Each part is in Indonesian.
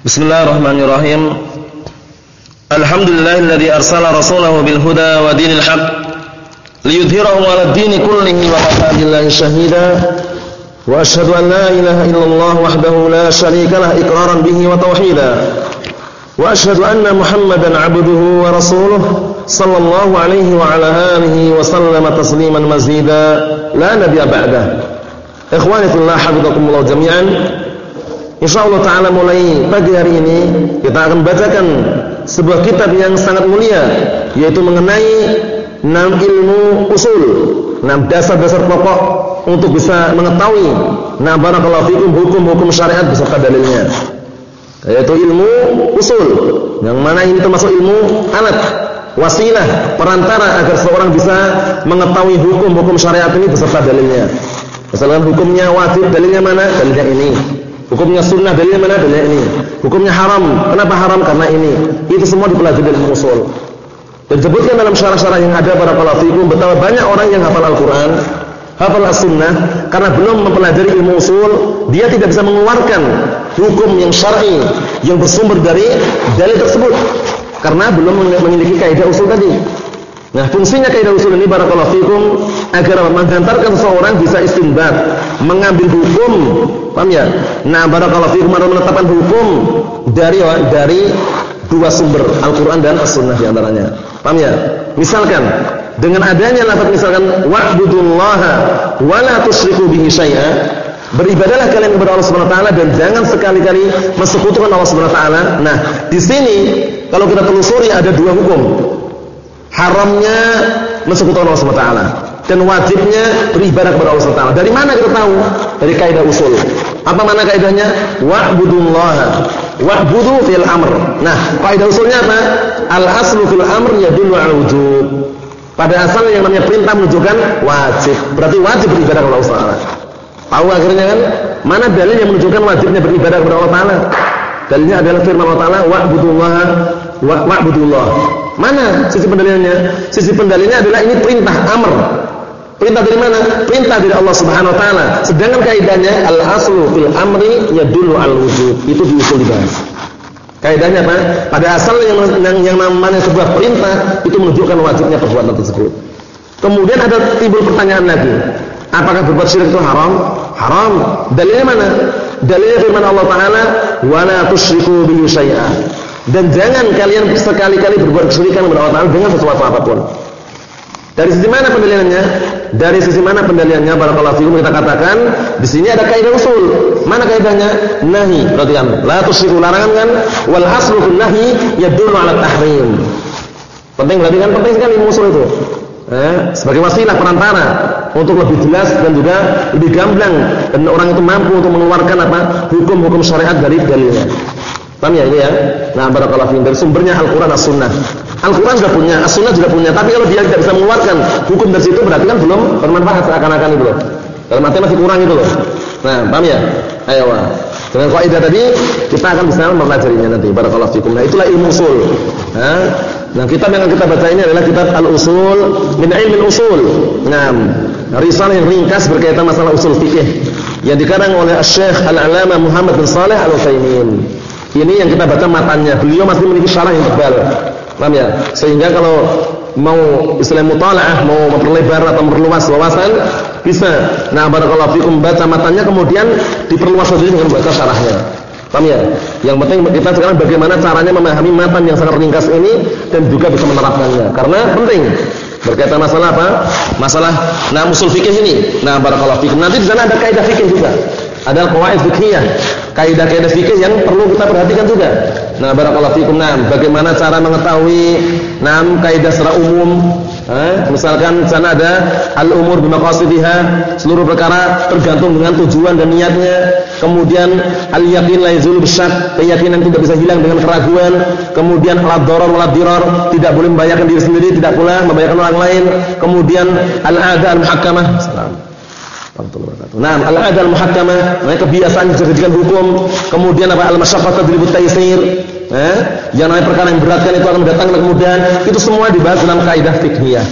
Bismillahirrahmanirrahim. Alhamdulillahilladzi arsala rasulahu bil huda wa dinil haq liyudhhirahu 'ala ad-din kullihi wa kafa shahida. Wa asyhadu an la ilaha illallah wahdahu la syarika lah iqraran bihi wa tauhida. Wa asyhadu anna Muhammadan 'abduhu wa rasuluhu sallallahu alaihi wa ala alihi wa sallama tasliman mazida la nabiyya ba'dah. Ikhwani fillah hafizakumullah jami'an. InsyaAllah ta'ala mulai pagi hari ini kita akan bacakan sebuah kitab yang sangat mulia yaitu mengenai enam ilmu usul enam dasar-dasar pokok untuk bisa mengetahui nah barakallahu fikum hukum-hukum syariat beserta dalilnya. Yaitu ilmu usul yang mana ini termasuk ilmu alat wasilah perantara agar seorang bisa mengetahui hukum-hukum syariat ini beserta dalilnya. Misalkan hukumnya wajib dalilnya mana? Dalilnya ini Hukumnya sunnah dalilnya mana? Dalilnya ini. Hukumnya haram. Kenapa haram? Karena ini. Itu semua dipelajari dari usul. Dan disebutkan dalam syarah-syarah yang ada para fikum betapa banyak orang yang hafal Al-Qur'an, hafal As-Sunnah karena belum mempelajari ilmu usul, dia tidak bisa mengeluarkan hukum yang syar'i yang bersumber dari dalil tersebut karena belum memiliki kaidah usul tadi. Nah, fungsinya kaidah usul ini barakallahu fikum agar menghantarkan seseorang bisa istinbat, mengambil hukum, paham ya? Nah, barakallahu fikum menetapkan hukum dari dari dua sumber, Al-Qur'an dan As-Sunnah di antaranya. Paham ya? Misalkan dengan adanya lafaz misalkan wa'budullaha wa la tusyriku bihi syai'a, beribadahlah kalian kepada Allah Subhanahu wa taala dan jangan sekali-kali mensekutukan Allah Subhanahu wa taala. Nah, di sini kalau kita telusuri ada dua hukum haramnya mensekutukan Allah SWT dan wajibnya beribadah kepada Allah SWT. Dari mana kita tahu? Dari kaidah usul. Apa mana kaidahnya? Wa'budullaha. Wa'budu fil amr. Nah, kaidah usulnya apa? Al aslu fil amr yadullu 'ala wujub. Pada asalnya yang namanya perintah menunjukkan wajib. Berarti wajib beribadah kepada Allah SWT. Tahu akhirnya kan? Mana dalil yang menunjukkan wajibnya beribadah kepada Allah Taala? Dalilnya adalah firman Allah Taala wa'budullaha wa'budullah. Mana sisi pendalilannya? Sisi pendalilannya adalah ini perintah amr. Perintah dari mana? Perintah dari Allah Subhanahu wa taala. Sedangkan kaidahnya al-aslu fil amri yadullu al wujud. Itu diusul dibahas. Kaidahnya apa? Pada asal yang yang, yang namanya sebuah perintah itu menunjukkan wajibnya perbuatan tersebut. Kemudian ada timbul pertanyaan lagi. Apakah berbuat syirik itu haram? Haram. Dalilnya mana? Dalilnya firman Allah Taala, "Wa la tusyriku bihi syai'an." Dan jangan kalian sekali-kali berbuat kesyirikan kepada Allah Taala dengan sesuatu apa pun. Dari sisi mana pendalilannya? Dari sisi mana pendalilannya? Barakallahu fikum kita katakan di sini ada kaidah usul. Mana kaidahnya? Nahi. Perhatikan. La tusyriku larangan kan? Wal aslu fil nahi yadullu 'ala tahrim. Penting berarti kan penting sekali usul itu. Eh, sebagai wasilah perantara untuk lebih jelas dan juga lebih gamblang dan orang itu mampu untuk mengeluarkan apa hukum-hukum syariat dari dalilnya. Paham ya ini ya? Nah, barakallahu fiikum dari sumbernya Al-Qur'an As-Sunnah. Al-Qur'an juga punya, As-Sunnah juga punya, tapi kalau dia tidak bisa mengeluarkan hukum dari situ berarti kan belum bermanfaat seakan-akan itu loh. Dalam arti masih kurang itu loh. Nah, paham ya? Ayo, wah. Dengan kaidah tadi kita akan bisa mempelajarinya nanti barakallahu fikum. Nah, itulah ilmu usul. Nah, nah kitab yang kita baca ini adalah kitab Al-Usul min Ilmi Usul. Nah, risalah yang ringkas berkaitan masalah usul fikih yang dikarang oleh Syekh Al-Alama Muhammad bin Saleh Al-Utsaimin. Ini yang kita baca matanya. Beliau masih memiliki syarah yang tebal. Paham ya? Sehingga kalau mau istilah mutalaah, mau memperlebar atau memperluas wawasan, bisa. Nah, barakallahu fikum baca matanya kemudian diperluas lagi dengan baca syarahnya. Paham ya? Yang penting kita sekarang bagaimana caranya memahami matan yang sangat ringkas ini dan juga bisa menerapkannya. Karena penting berkaitan masalah apa? Masalah nah usul fikih ini. Nah, barakallahu fikum. Nanti di sana ada kaidah fikih juga adalah qawaid fikhiyah, kaidah-kaidah fikih yang perlu kita perhatikan juga. Nah, barakallahu fikum. Nah, bagaimana cara mengetahui enam kaidah secara umum? Eh, misalkan sana ada al-umur bimaqasidiha, seluruh perkara tergantung dengan tujuan dan niatnya. Kemudian al-yaqin la yazulu bisyak, keyakinan tidak bisa hilang dengan keraguan. Kemudian al-dharar wal dirar, tidak boleh membahayakan diri sendiri, tidak pula membahayakan orang lain. Kemudian al-ada al-muhakkamah. Nah, al-adal muhakkamah, nah, kebiasaan dijadikan hukum. Kemudian apa al-masyaqqah tadribu taysir. Eh, yang namanya perkara yang beratkan itu akan mendatangkan kemudian itu semua dibahas dalam kaidah fikhiyah.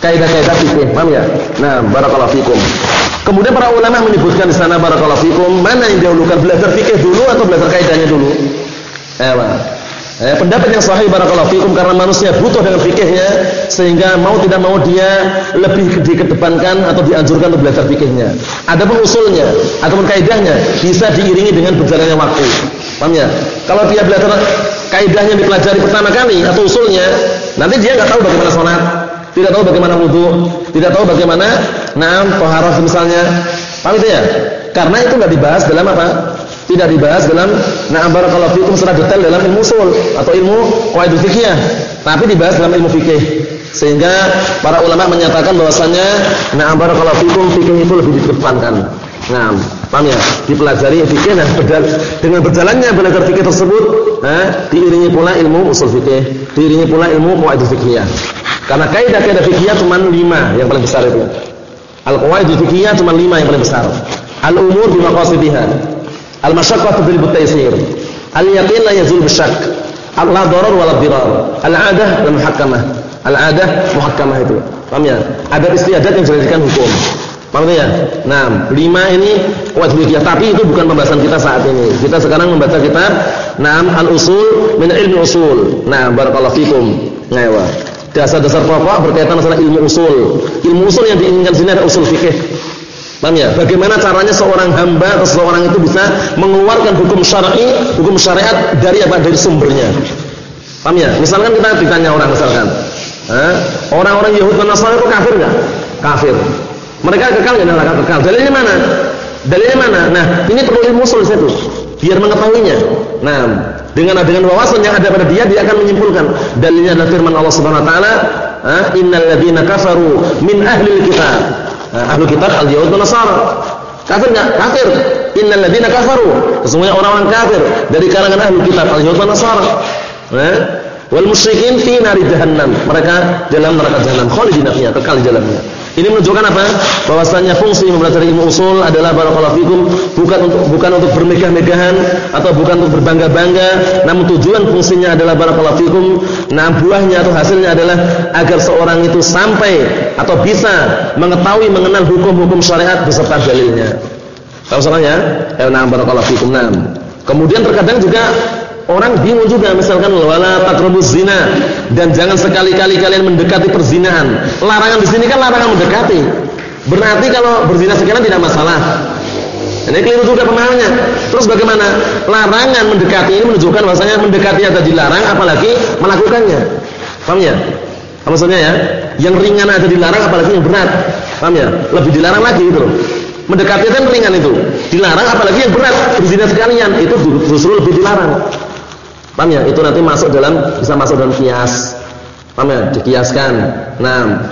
Kaidah-kaidah fikih, paham ya? Nah, barakallahu fikum. Kemudian para ulama menyebutkan di sana barakallahu fikum, mana yang dahulukan belajar fikih dulu atau belajar kaidahnya dulu? Eh, Eh, pendapat yang sahih barakallahu fikum karena manusia butuh dengan fikihnya sehingga mau tidak mau dia lebih dikedepankan atau dianjurkan untuk belajar fikihnya. Adapun usulnya ataupun kaidahnya bisa diiringi dengan berjalannya waktu. Paham ya? Kalau dia belajar kaidahnya dipelajari pertama kali atau usulnya, nanti dia nggak tahu bagaimana sholat, tidak tahu bagaimana wudhu, tidak tahu bagaimana naam toharoh misalnya. Paham itu ya? Karena itu nggak dibahas dalam apa? Tidak dibahas dalam na'am barakallahu fikum secara detail dalam ilmu usul atau ilmu qawaidul fikih tapi dibahas dalam ilmu fikih sehingga para ulama menyatakan bahwasanya na'am barakallahu fikum fikih itu lebih dikedepankan. Nah paham ya? Dipelajari fikih nah dengan berjalannya belajar fikih tersebut eh, diiringi pula ilmu usul fikih diiringi pula ilmu qawaidul fikih karena kaidah-kaidah fikih cuma lima yang paling besar itu. Al-qawaidul fikih cuma lima yang paling besar. Al-umur bi Al-masyaqqatu bil taysir. Al-yaqin la yazul bisyak. La darar wala dirar. Al-'adah wal muhakkamah. Al-'adah muhakkamah itu. Paham ya? Ada istiadat yang dijadikan hukum. Paham ya? Nah, lima ini wajib ya, tapi itu bukan pembahasan kita saat ini. Kita sekarang membaca kitab Naam al-usul min ilmi usul. Nah, barakallahu fikum. Ngaiwa. Dasar-dasar pokok berkaitan masalah ilmu usul. Ilmu usul yang diinginkan sini adalah usul fikih. Paham ya? Bagaimana caranya seorang hamba atau seorang itu bisa mengeluarkan hukum syar'i, hukum syariat dari apa? Dari sumbernya. Paham ya? Misalkan kita ditanya orang misalkan, orang-orang Yahudi dan Nasrani itu kafir enggak? Kafir. Mereka kekal enggak neraka kekal? Dalilnya mana? Dalilnya mana? Nah, ini perlu ilmu usul itu biar mengetahuinya. Nah, dengan dengan wawasan yang ada pada dia dia akan menyimpulkan dalilnya adalah firman Allah Subhanahu wa taala, "Innal ladzina kafaru min ahli kitab" ahlu kitab al-Yahud dan Nasara. Kafir enggak? Kafir. Innal ladzina kafaru. Sesungguhnya orang-orang kafir dari kalangan ahlu kitab al-Yahud dan Nasara. Eh? Wal musyrikin fi nari jahannam. Mereka dalam neraka jahannam khalidina fiha, kekal di dalamnya. Ini menunjukkan apa? Bahwasanya fungsi mempelajari ilmu usul adalah barakallahu fikum bukan untuk bukan untuk bermegah-megahan atau bukan untuk berbangga-bangga, namun tujuan fungsinya adalah barakallahu fikum, nah buahnya atau hasilnya adalah agar seorang itu sampai atau bisa mengetahui mengenal hukum-hukum syariat beserta dalilnya. Tahu soalnya? Ya, nah barakallahu fikum. Nah. Kemudian terkadang juga Orang bingung juga misalkan wala taqrabuz zina dan jangan sekali-kali kalian mendekati perzinahan. Larangan di sini kan larangan mendekati. Berarti kalau berzina sekarang tidak masalah. Ini keliru juga pemahamannya. Terus bagaimana? Larangan mendekati ini menunjukkan bahwasanya mendekati ada dilarang apalagi melakukannya. Paham ya? Apa maksudnya ya? Yang ringan ada dilarang apalagi yang berat. Paham ya? Lebih dilarang lagi itu loh. Mendekati kan ringan itu. Dilarang apalagi yang berat, berzina sekalian itu justru lebih dilarang. Paham ya? Itu nanti masuk dalam bisa masuk dalam kias. Paham ya? Dikiaskan. Nah,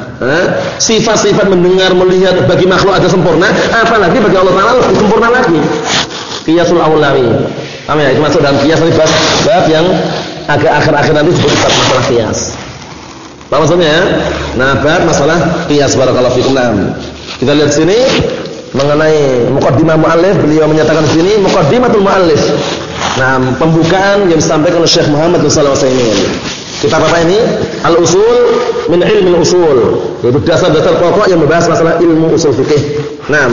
sifat-sifat mendengar, melihat bagi makhluk ada sempurna, apalagi bagi Allah Taala lebih sempurna lagi. Kiasul awlawi. Paham ya? Itu masuk dalam kias nanti bab, bab yang agak akhir-akhir nanti disebut masalah kias. Paham maksudnya ya? Nah, bab masalah kias barakallahu fikum. Nah, kita lihat sini mengenai mukaddimah muallif, beliau menyatakan sini muqaddimatul muallif Nah, pembukaan yang disampaikan oleh Syekh Muhammad bin Shalih Al-Utsaimin. Apa ini? Al-Usul min Ilmi Al-Usul. Itu dasar-dasar pokok yang membahas masalah ilmu usul fikih. Nah,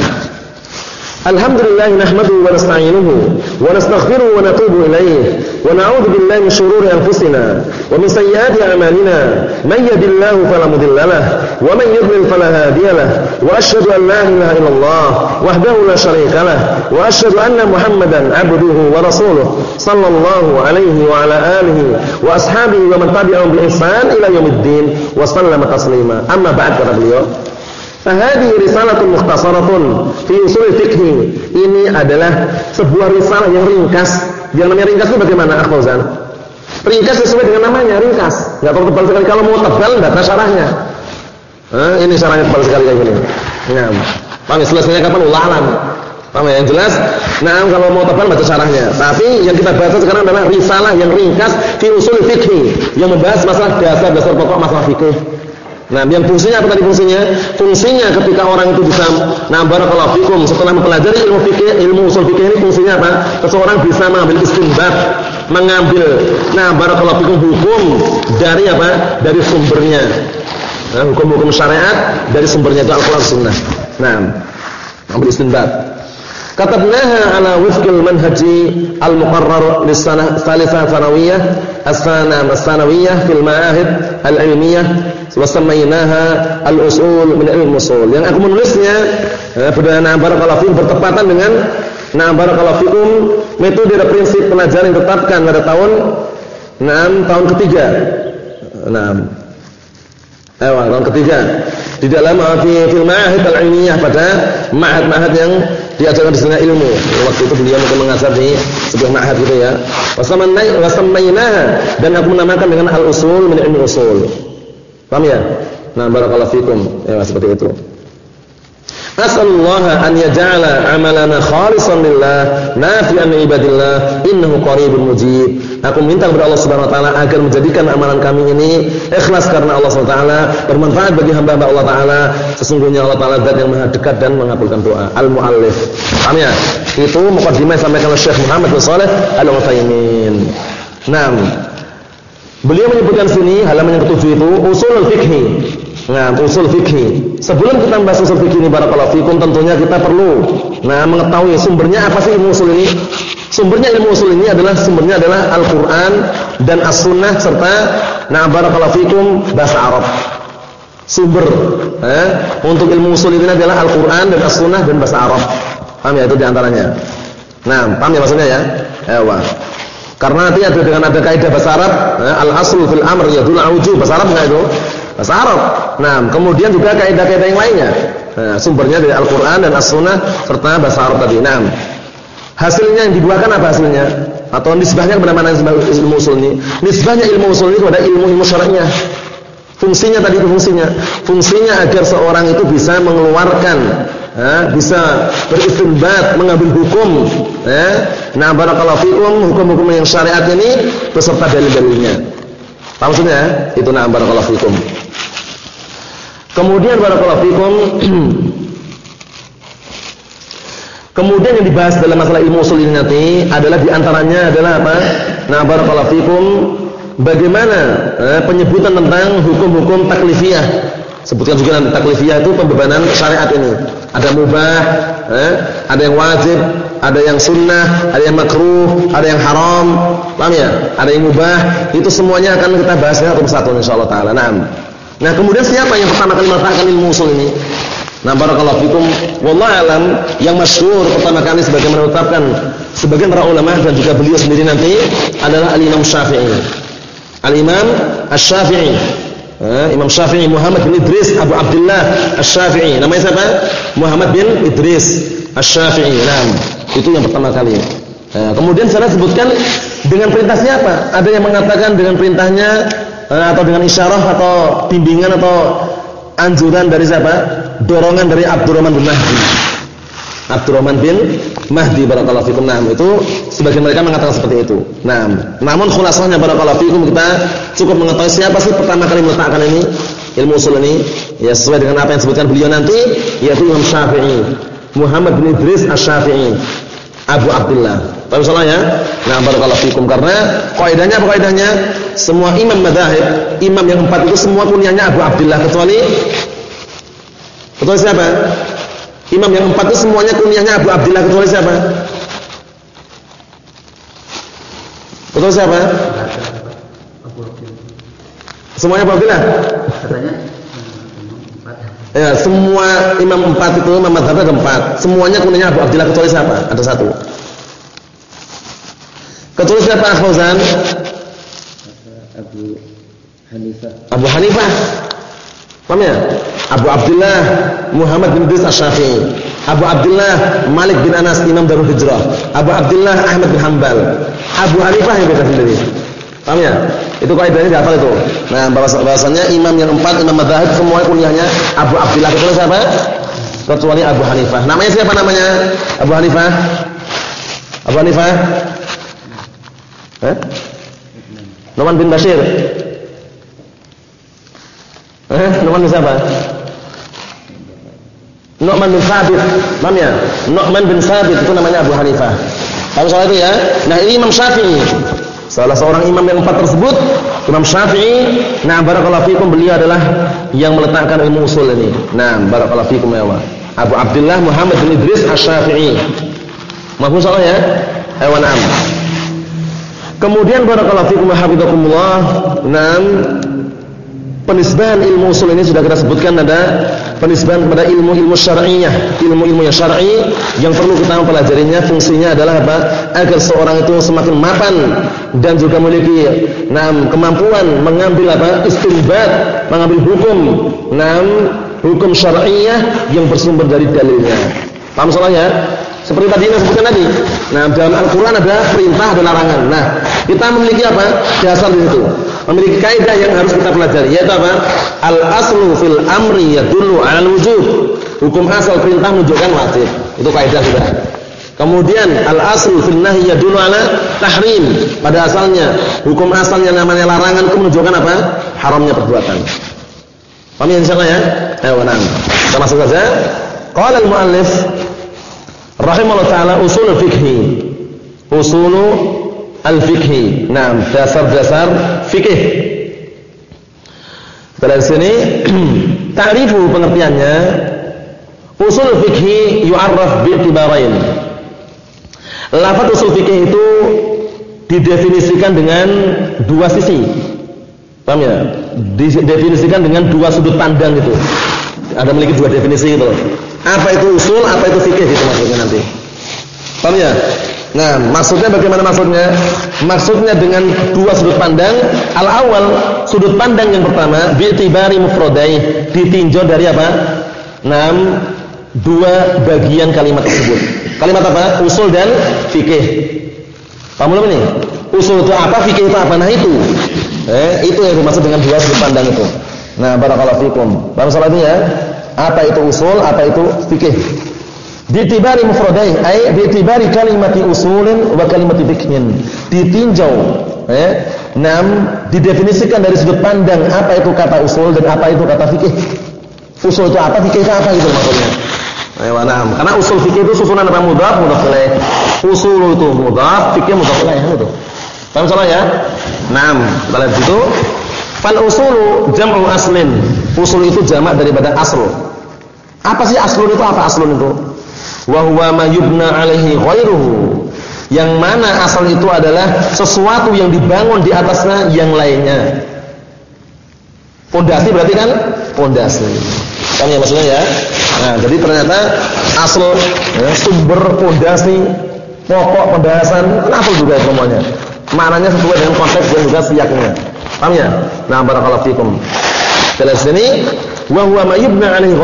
Alhamdulillah nahmaduhu wa nasta'inuhu ونستغفره ونتوب إليه ونعوذ بالله من شرور أنفسنا ومن سيئات أعمالنا. من يد الله فلا مضل له ومن يضلل فلا هادي له وأشهد أن لا إله إلا الله وحده لا شريك له وأشهد أن محمدا عبده ورسوله صلى الله عليه وعلى آله وأصحابه ومن تبعهم بإحسان إلى يوم الدين وسلم تسليما. أما بعد kata beliau Fahadi risalatun mukhtasaratun fi usul fikih. Ini adalah sebuah risalah yang ringkas. Yang namanya ringkas itu bagaimana, Akhwazan? Ringkas sesuai dengan namanya, ringkas. Enggak perlu tebal sekali. Kalau mau tebal ada syarahnya. Nah, ini syarahnya tebal sekali kayak gini. Nah, paham ya? selesainya kapan? Ulalan. Paham ya? Yang jelas, nah kalau mau tebal baca syarahnya. Tapi yang kita bahas sekarang adalah risalah yang ringkas fi usul fikih yang membahas masalah dasar-dasar pokok masalah fikih. Nah, yang fungsinya apa tadi fungsinya? Fungsinya ketika orang itu bisa nah barakallahu fikum setelah mempelajari ilmu fikih, ilmu usul fikih ini fungsinya apa? Seseorang bisa mengambil istinbat, mengambil nah barakallahu fikum hukum dari apa? Dari sumbernya. Nah, hukum-hukum syariat dari sumbernya itu Al-Qur'an Sunnah. Nah, ambil istinbat. Katabnaha ala wifqil manhaji al-muqarrar lis-sanah tsalitsah tsanawiyah as-sana as-sanawiyah fil ma'ahid al-ilmiyah wa samainaha al-usul min ilm usul. Yang aku menulisnya eh, berdana barakallahu fikum bertepatan dengan nah barakallahu fikum metode dan prinsip pelajaran yang ditetapkan pada tahun 6 tahun ketiga. 6 Eh, tahun ketiga di dalam fi fil ma'ahid al-ilmiyah pada ma'had-ma'had yang diajarkan di sana ilmu. Waktu itu beliau mungkin mengajar di sebuah ma'had gitu ya. Wasammainaha dan aku menamakan dengan al-usul min ilmi usul. Paham ya? Nah, barakallahu fikum. Ya, seperti itu. As'alullah an yaj'ala amalana khalisan lillah, nafi'an li ibadillah, innahu qaribun mujib. Aku minta kepada Allah Subhanahu wa taala agar menjadikan amalan kami ini ikhlas karena Allah Subhanahu wa taala, bermanfaat bagi hamba-hamba Allah taala. Sesungguhnya Allah taala zat yang Maha dekat dan mengabulkan doa. Al-Muallif. Paham ya? Itu mukadimah disampaikan oleh Syekh Muhammad bin Shalih Al-Utsaimin. Naam. Beliau menyebutkan sini halaman yang ketujuh itu usul fikih. Nah, usul fikih. Sebelum kita membahas usul fikih ini barakallahu fikum, tentunya kita perlu nah mengetahui sumbernya apa sih ilmu usul ini? Sumbernya ilmu usul ini adalah sumbernya adalah Al-Qur'an dan As-Sunnah serta nah barakallahu fikum bahasa Arab. Sumber eh, untuk ilmu usul ini adalah Al-Qur'an dan As-Sunnah dan bahasa Arab. Paham ya itu di antaranya. Nah, paham ya maksudnya ya? Ewa. Karena nanti ada dengan ada kaidah bahasa Arab, eh, al-aslu fil amr yadul wujub. Bahasa Arab enggak itu? Bahasa Arab. Nah, kemudian juga kaidah-kaidah yang lainnya. Nah, sumbernya dari Al-Qur'an dan As-Sunnah serta bahasa Arab tadi. Nah, hasilnya yang dibuahkan apa hasilnya? Atau nisbahnya kepada mana ilmu usul ini? Nisbahnya ilmu usul ini kepada ilmu-ilmu syar'inya. Fungsinya tadi itu fungsinya. Fungsinya agar seorang itu bisa mengeluarkan Ha, bisa beristinbat mengambil hukum ya. Nah barakallahu fikum hukum-hukum yang syariat ini beserta dalil-dalilnya. Maksudnya itu nah barakallahu fikum. Kemudian barakallahu fikum Kemudian yang dibahas dalam masalah ilmu usul ini nanti adalah di antaranya adalah apa? Nah, barakallahu fikum bagaimana eh, penyebutan tentang hukum-hukum taklifiyah. Sebutkan juga nanti taklifiyah itu pembebanan syariat ini. Ada mubah, eh, ada yang wajib, ada yang sunnah, ada yang makruh, ada yang haram. Paham ya? Ada yang mubah. Itu semuanya akan kita bahas satu persatu insyaallah taala. Naam. Nah, kemudian siapa yang pertama kali meletakkan ilmu usul ini? Nah, barakallahu fikum. Wallahu alam yang masyhur pertama kali sebagaimana ditetapkan sebagian para ulama dan juga beliau sendiri nanti adalah Al-Imam Syafi'i. Al-Imam Asy-Syafi'i. Eh, Imam Syafi'i Muhammad bin Idris Abu Abdullah Asy-Syafi'i. Namanya siapa? Muhammad bin Idris Asy-Syafi'i. Nah, itu yang pertama kali. Nah, kemudian saya sebutkan dengan perintahnya apa? Ada yang mengatakan dengan perintahnya Eh, atau dengan isyarah atau bimbingan atau anjuran dari siapa? Dorongan dari Abdurrahman bin Mahdi. Abdurrahman bin Mahdi barakallahu fikum. Nah, itu sebagian mereka mengatakan seperti itu. Nah, namun khulasahnya barakallahu fikum kita cukup mengetahui siapa sih pertama kali meletakkan ini ilmu usul ini ya sesuai dengan apa yang disebutkan beliau nanti yaitu Imam Syafi'i. Muhammad bin Idris Asy-Syafi'i. Abu Abdullah. Tapi salah ya? Nah, barakallahu fikum karena kaidahnya apa kaidahnya? Semua imam madzhab, imam yang empat itu semua kunyahnya Abu Abdullah kecuali kecuali siapa? Imam yang empat itu semuanya kunyahnya Abu Abdullah kecuali siapa? Kecuali siapa? Semuanya Abu Abdullah? Katanya Ya, semua imam empat itu imam ada empat. Semuanya kunyahnya Abu Abdullah kecuali siapa? Ada satu. Kecuali siapa Fauzan? Abu Hanifah. Abu Hanifah. Paham ya? Abu Abdullah Muhammad bin Idris Asy-Syafi'i. Abu Abdullah Malik bin Anas Imam Darul Hijrah. Abu Abdullah Ahmad bin Hanbal. Abu Hanifah yang beda sendiri. Paham ya? Itu kaidahnya dihafal itu. Nah, bahasanya imam yang empat imam madzhab semua kuliahnya Abu Abdullah kecuali siapa? Kecuali Abu Hanifah. Namanya siapa namanya? Abu Hanifah. Abu Hanifah Eh? Numan bin Bashir. Eh, Numan bin siapa? Nu'man bin Sabit. Paham ya? Nu'man bin Sabit itu namanya Abu Hanifah. Paham soal itu ya? Nah, ini Imam Syafi'i. Salah seorang imam yang empat tersebut, Imam Syafi'i. Nah, barakallahu fikum beliau adalah yang meletakkan ilmu usul ini. Nah, barakallahu fikum ya. Abu Abdullah Muhammad bin Idris Asy-Syafi'i. Mahfuz salah ya? Hewan am. Kemudian barakallahu fikum hafizakumullah. Naam penisbahan ilmu usul ini sudah kita sebutkan ada penisbahan kepada ilmu-ilmu syar'iyah, ilmu-ilmu yang syar'i yang perlu kita mempelajarinya fungsinya adalah apa? Agar seorang itu semakin mapan dan juga memiliki enam kemampuan mengambil apa? istinbat, mengambil hukum, enam hukum syar'iyah yang bersumber dari dalilnya. Paham soalnya? Seperti tadi yang sebutkan tadi. Nah, dalam Al-Qur'an ada perintah, ada larangan. Nah, kita memiliki apa? Dasar di situ memiliki kaidah yang harus kita pelajari yaitu apa? Al aslu fil amri yadullu 'alal wujub. Hukum asal perintah menunjukkan wajib. Itu kaidah sudah. Kemudian al aslu fil nahyi yadullu 'ala tahrim. Pada asalnya hukum asalnya namanya larangan itu menunjukkan apa? Haramnya perbuatan. Paham ya insyaallah ya? Ayo nah. Kita masuk saja. Qala al muallif rahimahullah taala usul fikhi. Usulu al-fikhi. Nah, dasar-dasar fikih. Dari sini ta'rifu pengertiannya usul fikhi yu'arraf bi'tibarain. Lafaz usul fikih itu didefinisikan dengan dua sisi. Paham ya? Didefinisikan dengan dua sudut pandang itu. Ada memiliki dua definisi itu. Apa itu usul, apa itu fikih gitu maksudnya nanti. Paham ya? Nah, maksudnya bagaimana maksudnya? Maksudnya dengan dua sudut pandang. Al awal sudut pandang yang pertama bi'tibari mufradai, ditinjau dari apa? Enam dua bagian kalimat tersebut. Kalimat apa? Usul dan fikih. Paham belum ini? Usul itu apa? Fikih itu apa? Nah itu. Eh, itu yang dimaksud dengan dua sudut pandang itu. Nah, barakallahu fikum. Paham ini ya? Apa itu usul, apa itu fikih? Ditibari mufradai, ay ditibari kalimati usulin wa kalimati fikhin. Ditinjau, eh, enam didefinisikan dari sudut pandang apa itu kata usul dan apa itu kata fikih. Usul itu apa, fikih itu apa gitu maksudnya. Ayo, nah, karena usul fikih itu susunan apa mudhaf, mudhaf ilaih. Usul itu mudhaf, fikih mudhaf ilaih itu. Paham salah ya? Naam, kita lihat situ. Fal usulu jam'u aslin. Usul itu jamak daripada asl. Apa sih aslun itu? Apa aslun itu? wa huwa ma yubna alaihi ghairuhu. Yang mana asal itu adalah sesuatu yang dibangun di atasnya yang lainnya. Pondasi berarti kan? Pondasi. Kan ya maksudnya ya? Nah jadi ternyata asal ya, sumber pondasi pokok pendasan kenapa juga semuanya? Maknanya sesuai dengan konteks dan juga siaknya paham ya? Nah barakallahu fikum. Jelas ini wa huwa ma yubna alaihi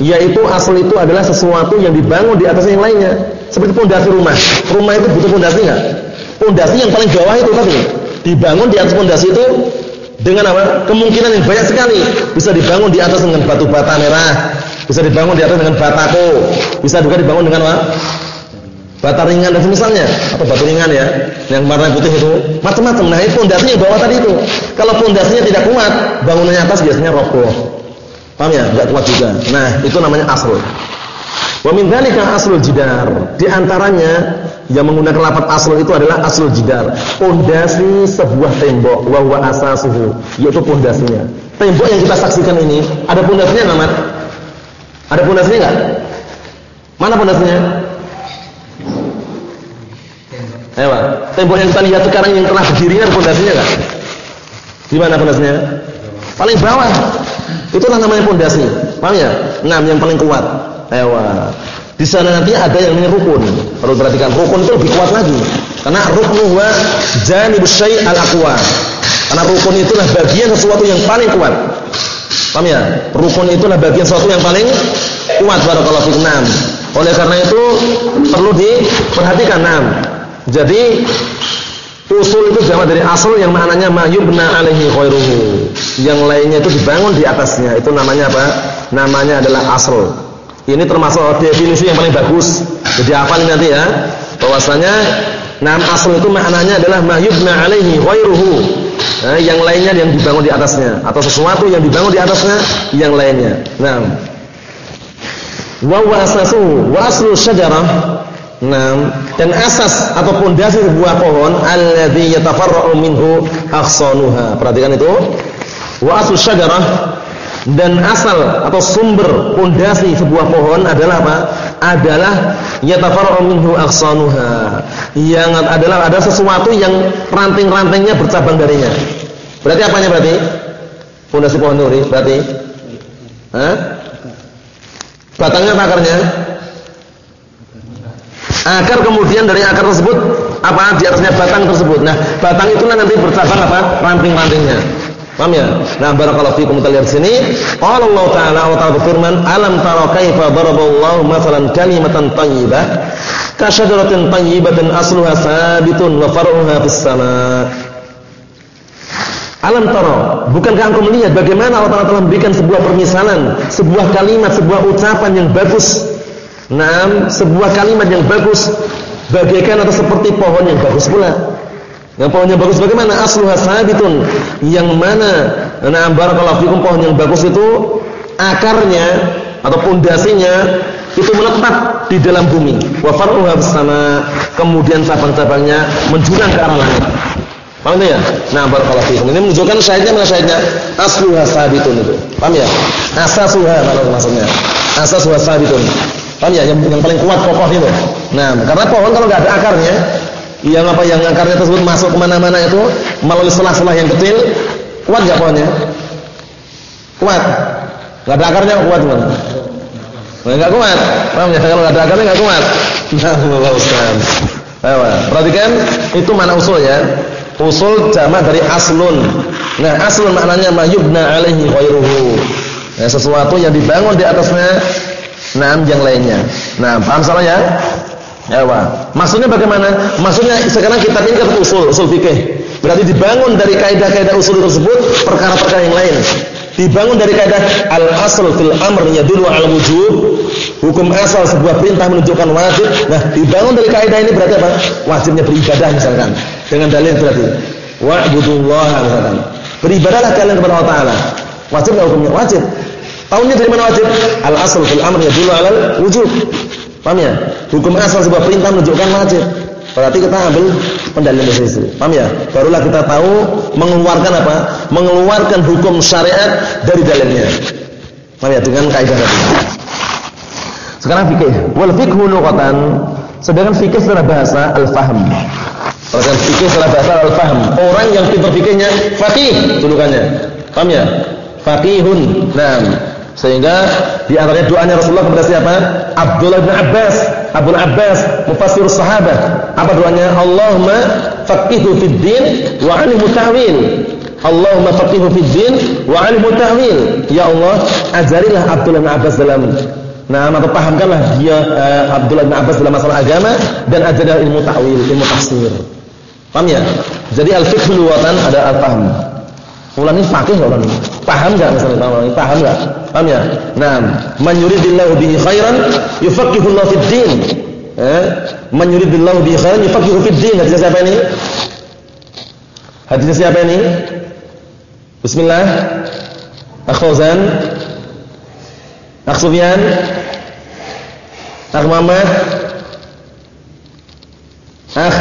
yaitu asal itu adalah sesuatu yang dibangun di atas yang lainnya. Seperti pondasi rumah. Rumah itu butuh pondasi enggak pondasi yang paling bawah itu tadi. Dibangun di atas pondasi itu dengan apa? Kemungkinan yang banyak sekali. Bisa dibangun di atas dengan batu bata merah. Bisa dibangun di atas dengan batako bisa juga dibangun dengan apa? Bata ringan dan semisalnya. Atau batu ringan ya. Yang warna putih itu. Macam-macam. Nah itu pondasinya bawah tadi itu. Kalau pondasinya tidak kuat bangunannya atas biasanya roboh Paham ya? Enggak kuat juga. Nah, itu namanya asl. Wa min dzalika aslul jidar. Di antaranya yang menggunakan lafaz asl itu adalah aslul jidar. Pondasi sebuah tembok wa huwa asasuhu, yaitu pondasinya. Tembok yang kita saksikan ini ada pondasinya enggak, Mat? Ada pondasinya enggak? Mana pondasinya? Ayo, tembok yang kita lihat sekarang yang telah berdiri ada pondasinya enggak? Di mana pondasinya? Paling bawah. Itulah namanya pondasi. Paham ya? Enam yang paling kuat. Ewa. Di sana nanti ada yang namanya rukun. Perlu perhatikan rukun itu lebih kuat lagi. Karena rukun wa janibus syai' al-aqwa. Karena rukun itulah bagian sesuatu yang paling kuat. Paham ya? Rukun itulah bagian sesuatu yang paling kuat barakallahu fikum. Oleh karena itu perlu diperhatikan. Nah, jadi Usul itu jamak dari asal yang maknanya mayubna alaihi khairuhu. Yang lainnya itu dibangun di atasnya. Itu namanya apa? Namanya adalah asal. Ini termasuk definisi yang paling bagus. Jadi hafal nanti ya. Bahwasanya nama asal itu maknanya adalah mayubna alaihi khairuhu. Nah, yang lainnya yang dibangun di atasnya atau sesuatu yang dibangun di atasnya yang lainnya. Nah, wa wa asasu wa syajarah Nah, dan asas atau pondasi sebuah pohon alladzi yatafarra'u minhu aghsanuha. Perhatikan itu. Wa aslu syajarah Dan asal atau sumber pondasi sebuah pohon adalah apa? Adalah yatafarra'u minhu aghsanuha. Yang adalah ada sesuatu yang ranting-rantingnya bercabang darinya. Berarti apanya berarti? Pondasi pohon duri berarti? Hah? Batangnya apa akarnya? Akar kemudian dari akar tersebut apa di atasnya batang tersebut. Nah, batang itulah nanti bercabang apa? Ranting-rantingnya. Paham ya? Nah, barakallahu fikum kita lihat sini. Allah Ta'ala Allah Ta'ala berfirman, "Alam tara kaifa daraballahu mathalan kalimatan thayyibah ka syajaratin thayyibatin asluha sabitun wa far'uha fis sama." Alam tara, bukankah engkau melihat bagaimana Allah Ta'ala telah memberikan sebuah permisalan, sebuah kalimat, sebuah ucapan yang bagus. Naam, sebuah kalimat yang bagus bagaikan atau seperti pohon yang bagus pula. Yang pohonnya bagus bagaimana? Asluha sabitun. Yang mana nah barakallahu fikum pohon yang bagus itu akarnya atau pondasinya itu menetap di dalam bumi. Wa far'uha bersama kemudian cabang-cabangnya menjulang ke arah langit. Paham ya? Nah, barakallahu fikum. Ini menunjukkan syahidnya mana syahidnya? Asluha sabitun itu. Paham ya? Asasuha maksudnya. Asasuha sabitun. Paham ya? Yang, yang paling kuat kokoh itu. Nah, karena pohon kalau enggak ada akarnya, yang apa yang akarnya tersebut masuk ke mana-mana itu melalui selah-selah yang kecil kuat nggak pohonnya? Kuat. Nggak ada akarnya kuat teman. Nggak kuat. Paham ya? Kalau nggak ada akarnya nggak kuat. Nah, Allah Ustaz. Perhatikan itu mana usul ya? Usul jamak dari aslun. Nah, aslun maknanya mayubna alaihi ghairuhu. Nah, sesuatu yang dibangun di atasnya Nah, yang lainnya. Nah, paham salah ya? Ya, Maksudnya bagaimana? Maksudnya sekarang kita ini kan usul, usul fikih. Berarti dibangun dari kaidah-kaidah usul tersebut perkara-perkara yang lain. Dibangun dari kaidah al-asl fil amr yadullu al wujub. Hukum asal sebuah perintah menunjukkan wajib. Nah, dibangun dari kaidah ini berarti apa? Wajibnya beribadah misalkan. Dengan dalil berarti wa'budullah misalkan. Beribadahlah kalian kepada Allah Taala. Wajib enggak hukumnya? Wajib. Tahunya dari mana wajib? Al-asl fil amr yadullu al wujub. Paham ya? Hukum asal sebuah perintah menunjukkan wajib. Berarti kita ambil pendalilan dari situ. Paham ya? Barulah kita tahu mengeluarkan apa? Mengeluarkan hukum syariat dari dalilnya. Paham ya? Dengan kaidah tadi. Sekarang fikih. Wal fikhu lughatan. Sedangkan fikih secara bahasa al-fahm. Sedangkan fikih secara bahasa al-fahm. Orang yang pintar fikihnya faqih julukannya. Paham ya? Faqihun. Nah, sehingga di antaranya doanya Rasulullah kepada siapa? Abdullah bin Abbas, Abu Abbas, mufassir sahabat. Apa doanya? Allahumma faqihhu fid din wa 'allimhu ta'wil. Allahumma faqihhu fid din wa 'allimhu ta'wil. Ya Allah, ajarilah Abdullah bin Abbas dalam Nah, maka pahamkanlah dia uh, Abdullah bin Abbas dalam masalah agama dan ajarilah ilmu ta'wil, ilmu tafsir. Paham ya? Jadi al-fiqh luwatan ada al-fahm. Fulan ini fakih enggak ini? Paham enggak misalnya orang ini? Paham enggak? Paham ya? Nah, man yuridillahu bihi khairan yufaqihu Allah fid din. Eh? Man yuridillahu bihi khairan yufaqihu fid din. Hadisnya siapa ini? Hadisnya siapa ini? Bismillah. Akhwazan. Akh Sufyan. Akh Muhammad. Akh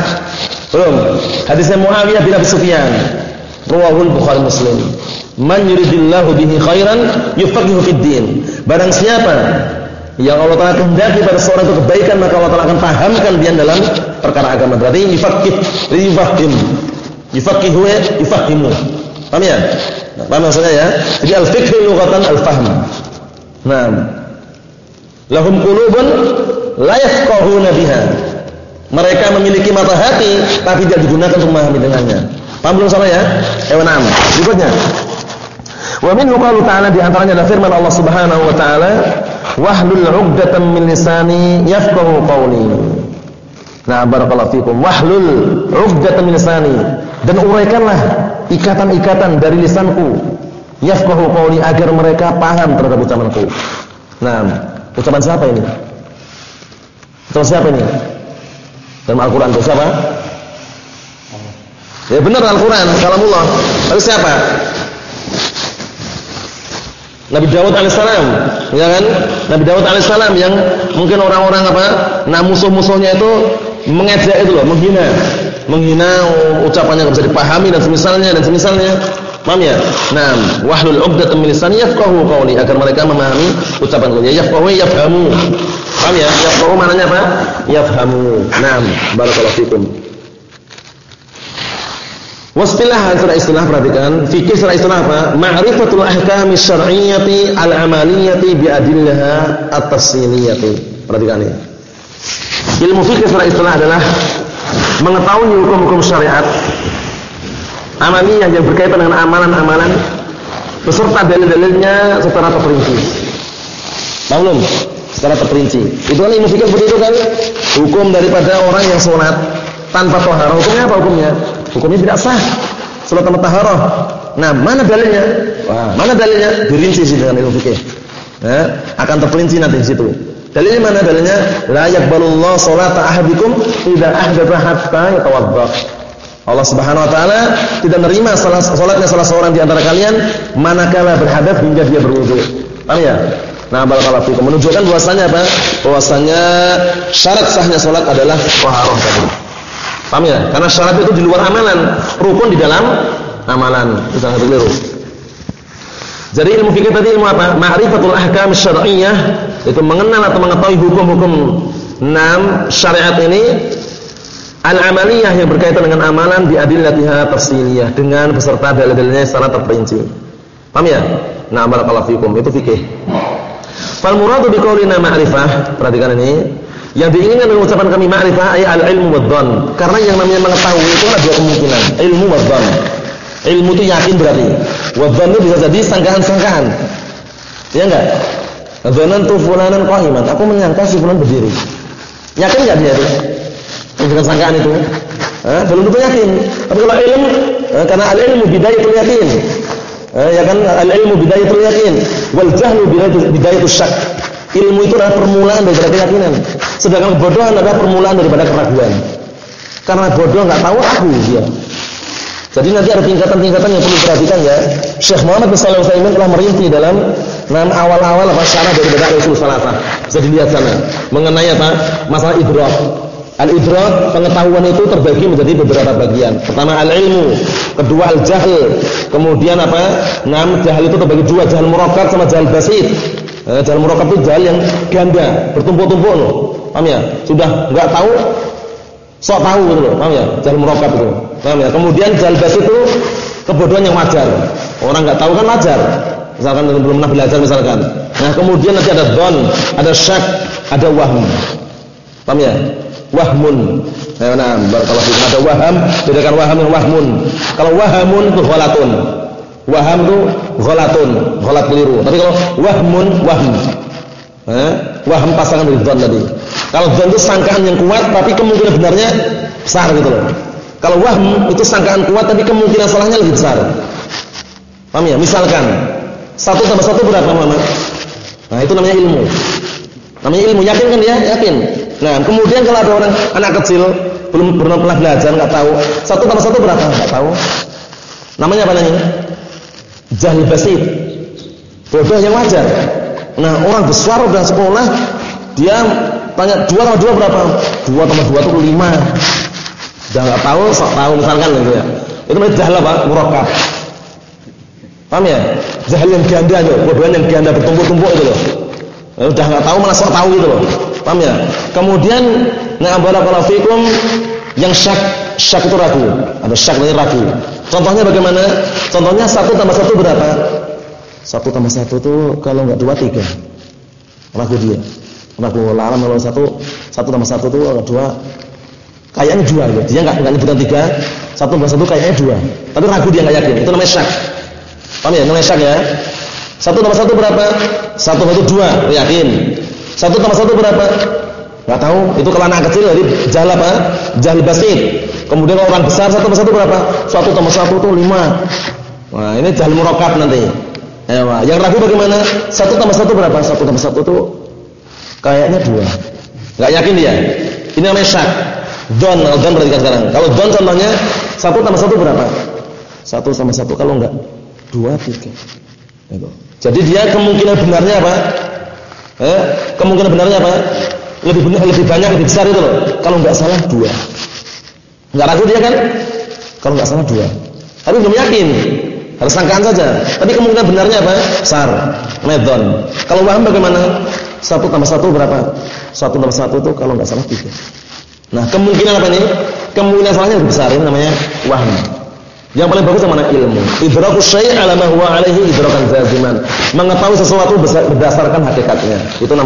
belum. Hadisnya Muawiyah bin Abi Sufyan. Rawahul Bukhari Muslim. Man yuridillahu bihi khairan yufaqihu fid din. Barang siapa yang Allah Taala kehendaki pada seorang itu kebaikan maka Allah Taala akan pahamkan dia dalam perkara agama. Berarti yufaqih, yufahim. Yufaqihu ya, yufahimu. Paham ya? Nah, paham maksudnya ya? Jadi al-fiqh lughatan al-fahm. Nah. Lahum qulubun la yafqahuna biha. Mereka memiliki mata hati tapi tidak digunakan untuk memahami dengannya. Paham belum sama ya? Eh, enam. Berikutnya. Wa minhu qalu ta'ala di antaranya ada firman Allah Subhanahu wa taala, "Wahlul 'uqdatam min lisani yafqahu qawli." Nah, barakallahu fikum. Wahlul 'uqdatam min lisani dan uraikanlah ikatan-ikatan dari lisanku yafqahu qawli agar mereka paham terhadap ucapanku. Nah, ucapan siapa ini? Ucapan siapa ini? Dalam Al-Qur'an itu siapa? Ya benar Al-Quran, kalamullah. Tapi siapa? Nabi Dawud alaihissalam, ya kan? Nabi Dawud alaihissalam yang mungkin orang-orang apa? Nah musuh-musuhnya itu mengejek itu loh, menghina, menghina ucapannya nggak bisa dipahami dan semisalnya dan semisalnya. Paham ya? Naam, wahlul 'uqdatam min lisani yafqahu qawli agar mereka memahami ucapan Ya Yafqahu yafhamu. Paham ya? Yafqahu maknanya apa? Yafhamu. Naam, barakallahu fikum. Wastilah secara istilah perhatikan, fikih secara istilah apa? Ma'rifatul ahkami syar'iyyati al-amaliyati bi adillaha at-tafsiliyati. Perhatikan ini. Ilmu fikih secara istilah adalah mengetahui hukum-hukum syariat amaliyah yang berkaitan dengan amalan-amalan beserta dalil-dalilnya secara terperinci. Paham Secara terperinci. Itu kan ilmu fikih seperti itu kan? Hukum daripada orang yang sholat tanpa toharoh. Hukumnya apa hukumnya? Hukumnya tidak sah. Sholat tanpa toharoh. Nah, mana dalilnya? Wah, mana dalilnya? Dirinci sih dengan ilmu fikih. Nah, akan terperinci nanti di situ. Dalilnya mana? Dalilnya la yaqbalullahu sholata ahadikum idza ahdatha hatta yatawadda. Allah Subhanahu wa taala tidak menerima salatnya salah seorang di antara kalian manakala berhadap hingga dia berwudu. Paham ya? Nah, barakallahu fikum menunjukkan bahwasanya apa? Bahwasanya syarat sahnya salat adalah taharah tadi. Paham ya? Karena syarat itu di luar amalan, rukun di dalam amalan. Itu sangat keliru. Jadi ilmu fikih tadi ilmu apa? Ma'rifatul ahkam syar'iyyah itu mengenal atau mengetahui hukum-hukum enam syariat ini Al-amaliyah yang berkaitan dengan amalan di adillatiha tafsiliyah dengan beserta dalil-dalilnya secara terperinci. Paham ya? Nah, barakallahu fikum. Itu fikih. Fal muradu bi qaulina ma'rifah, perhatikan ini, yang diinginkan dengan ucapan kami ma'rifah ay al-ilmu wad Karena yang namanya mengetahui itu ada dua kemungkinan, ilmu wad Ilmu itu yakin berarti. Wad itu bisa jadi sangkaan-sangkaan. Ya enggak? Dzanantu fulanan qa'iman. Aku menyangka si fulan berdiri. Yakin enggak dia itu? dengan sangkaan itu eh, belum tentu yakin tapi kalau ilmu eh, karena al ilmu bidayatul yakin eh, ya kan al ilmu bidayatul yakin wal jahlu bidayatul syak ilmu itu adalah permulaan daripada keyakinan sedangkan kebodohan adalah permulaan daripada keraguan karena bodoh nggak tahu aku dia jadi nanti ada tingkatan-tingkatan yang perlu diperhatikan ya. Syekh Muhammad bin Shalih Utsaimin telah merinci dalam enam awal-awal apa syarah dari Rasul Salatah. Bisa dilihat sana mengenai apa? Masalah idrak. Al-idrak, pengetahuan itu terbagi menjadi beberapa bagian. Pertama al-ilmu, kedua al-jahl, kemudian apa? Enam jahil itu terbagi dua, jahil murakkab sama jahil basit. Eh, jahil murakkab itu jahil yang ganda, bertumpuk-tumpuk loh. Paham ya? Sudah enggak tahu sok tahu gitu loh. Paham ya? Jahil murakkab itu. Paham ya? Kemudian jahil basit itu kebodohan yang wajar. Orang enggak tahu kan wajar. Misalkan belum pernah belajar misalkan. Nah, kemudian nanti ada don, ada syak, ada wahm. Paham ya? wahmun. Nah, barakallahu fikum ada waham, bedakan waham dengan wahmun. Kalau wahamun itu ghalatun. Waham itu ghalatun, ghalat keliru. Tapi kalau wahmun wahm. Eh, waham pasangan dari dzan tadi. Kalau dzan itu sangkaan yang kuat tapi kemungkinan benarnya besar gitu loh. Kalau wahm itu sangkaan kuat tapi kemungkinan salahnya lebih besar. Paham ya? Misalkan satu tambah satu berapa Muhammad? Nah itu namanya ilmu. Namanya ilmu yakin kan dia? Yakin. Nah, kemudian kalau ada orang anak kecil belum pernah pernah belajar nggak tahu satu tambah satu berapa nggak tahu. Namanya apa namanya? Jahil basit. Bodoh yang wajar. Nah, orang besar udah sekolah dia tanya dua tambah dua berapa? Dua tambah dua itu lima. Udah nggak tahu, sok tahu misalkan gitu ya. Itu namanya jahil apa? Murakkab. Paham ya? Jahil yang ganda itu, bodohan yang ganda bertumpuk-tumpuk itu loh. Udah nggak tahu malah sok tahu gitu loh. Paham ya? Kemudian na'am barakallahu fikum yang syak syak itu ragu. Ada syak dari ragu. Contohnya bagaimana? Contohnya satu tambah satu berapa? Satu tambah satu itu kalau enggak dua tiga. Ragu dia. Ragu lalam kalau satu satu tambah satu itu kalau dua kayaknya dua ya. Dia enggak enggak nyebutkan tiga. Satu tambah satu kayaknya dua. Tapi ragu dia enggak yakin. Itu namanya syak. Paham ya? Namanya syak ya. Satu tambah satu berapa? Satu tambah satu dua. Yakin. Satu tambah satu berapa? Gak tahu. Itu kalau anak kecil jadi jahil apa? Jahil basit. Kemudian kalau orang besar satu tambah satu berapa? Satu tambah satu itu lima. Wah ini jahil murokab nanti. Ya, yang ragu bagaimana? Satu tambah satu berapa? Satu tambah satu itu kayaknya dua. Gak yakin dia. Ini namanya syak. Don, don perhatikan sekarang. Kalau don contohnya satu tambah satu berapa? Satu tambah satu kalau enggak dua tiga. Itu. Jadi dia kemungkinan benarnya apa? Eh, kemungkinan benarnya apa? Lebih benar, lebih banyak, lebih besar itu loh. Kalau nggak salah dua. Nggak ragu dia kan? Kalau nggak salah dua. Tapi belum yakin. Harus sangkaan saja. Tapi kemungkinan benarnya apa? Sar, medon. Kalau waham bagaimana? Satu tambah satu berapa? Satu tambah satu itu kalau nggak salah tiga. Nah kemungkinan apa ini? Kemungkinan salahnya lebih besar ini namanya waham. Yang paling bagus mana ilmu. Idraku syai' ala ma huwa alaihi idrakan zaziman. Mengetahui sesuatu berdasarkan hakikatnya. Itu namanya